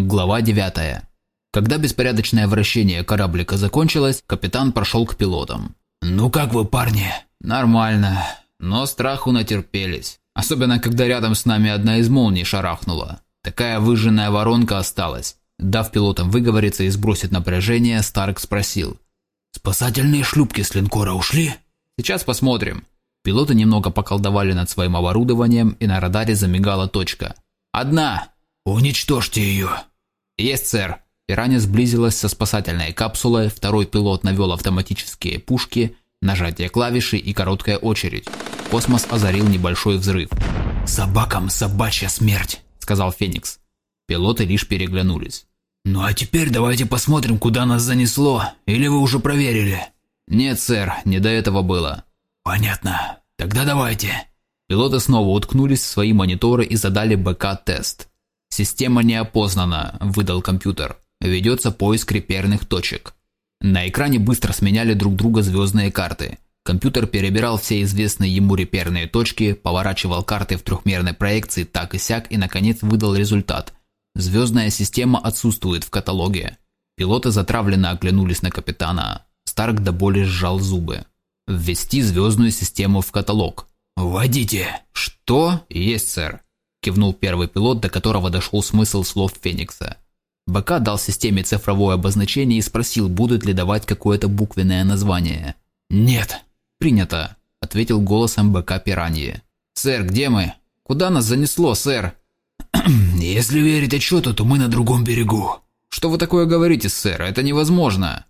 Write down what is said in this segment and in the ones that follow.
Глава 9. Когда беспорядочное вращение кораблика закончилось, капитан прошел к пилотам. «Ну как вы, парни?» «Нормально, но страху натерпелись. Особенно, когда рядом с нами одна из молний шарахнула. Такая выжженная воронка осталась». Дав пилотам выговориться и сбросить напряжение, Старк спросил. «Спасательные шлюпки с линкора ушли?» «Сейчас посмотрим». Пилоты немного поколдовали над своим оборудованием, и на радаре замигала точка. «Одна!» «Уничтожьте ее!» «Есть, сэр!» Пиранья сблизилась со спасательной капсулой, второй пилот навел автоматические пушки, нажатие клавиши и короткая очередь. Космос озарил небольшой взрыв. «Собакам собачья смерть!» – сказал Феникс. Пилоты лишь переглянулись. «Ну а теперь давайте посмотрим, куда нас занесло. Или вы уже проверили?» «Нет, сэр, не до этого было». «Понятно. Тогда давайте». Пилоты снова уткнулись в свои мониторы и задали БК-тест. «Система не опознана», – выдал компьютер. «Ведется поиск реперных точек». На экране быстро сменяли друг друга звездные карты. Компьютер перебирал все известные ему реперные точки, поворачивал карты в трехмерной проекции так и сяк и, наконец, выдал результат. Звездная система отсутствует в каталоге. Пилоты затравленно оглянулись на капитана. Старк до боли сжал зубы. «Ввести звездную систему в каталог». «Вводите». «Что?» «Есть, сэр» кивнул первый пилот, до которого дошел смысл слов Феникса. БК дал системе цифровое обозначение и спросил, будут ли давать какое-то буквенное название. «Нет». «Принято», – ответил голосом БК Пираньи. «Сэр, где мы? Куда нас занесло, сэр?» «Если верить отчету, то мы на другом берегу». «Что вы такое говорите, сэр? Это невозможно».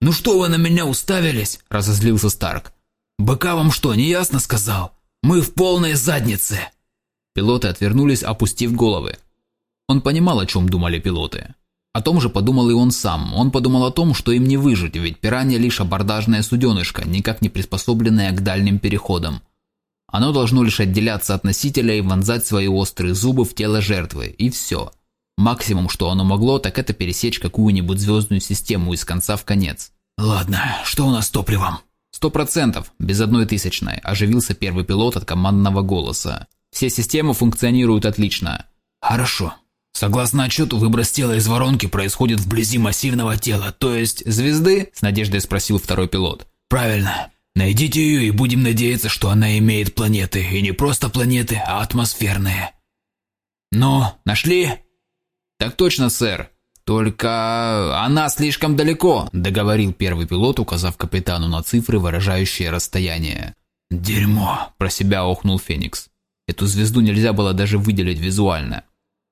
«Ну что вы на меня уставились?» – разозлился Старк. «БК вам что, не ясно сказал? Мы в полной заднице». Пилоты отвернулись, опустив головы. Он понимал, о чем думали пилоты. О том же подумал и он сам. Он подумал о том, что им не выжить, ведь пиранья лишь абордажная суденышко, никак не приспособленная к дальним переходам. Оно должно лишь отделяться от носителя и вонзать свои острые зубы в тело жертвы, и все. Максимум, что оно могло, так это пересечь какую-нибудь звездную систему из конца в конец. «Ладно, что у нас с топливом?» «Сто процентов, без одной тысячной», – оживился первый пилот от командного голоса. Все системы функционируют отлично. Хорошо. Согласно отчету, выброс тела из воронки происходит вблизи массивного тела, то есть звезды? С надеждой спросил второй пилот. Правильно. Найдите ее и будем надеяться, что она имеет планеты. И не просто планеты, а атмосферные. Ну, нашли? Так точно, сэр. Только она слишком далеко, договорил первый пилот, указав капитану на цифры, выражающие расстояние. Дерьмо, про себя охнул Феникс. Эту звезду нельзя было даже выделить визуально.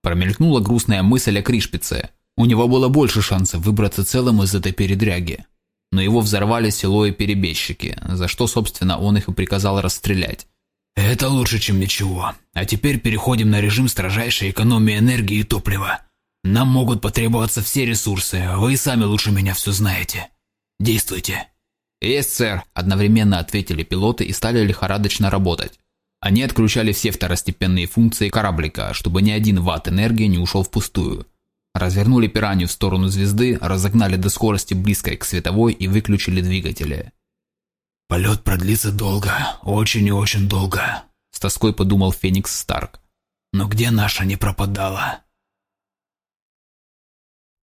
Промелькнула грустная мысль о Кришпице. У него было больше шансов выбраться целым из этой передряги. Но его взорвали село и перебежчики, за что, собственно, он их и приказал расстрелять. «Это лучше, чем ничего. А теперь переходим на режим строжайшей экономии энергии и топлива. Нам могут потребоваться все ресурсы, вы и сами лучше меня все знаете. Действуйте». «Есть, сэр», – одновременно ответили пилоты и стали лихорадочно работать. Они отключали все второстепенные функции кораблика, чтобы ни один ватт энергии не ушел впустую. Развернули пиранью в сторону звезды, разогнали до скорости близкой к световой и выключили двигатели. «Полет продлится долго, очень и очень долго», – с тоской подумал Феникс Старк. «Но где наша не пропадала?»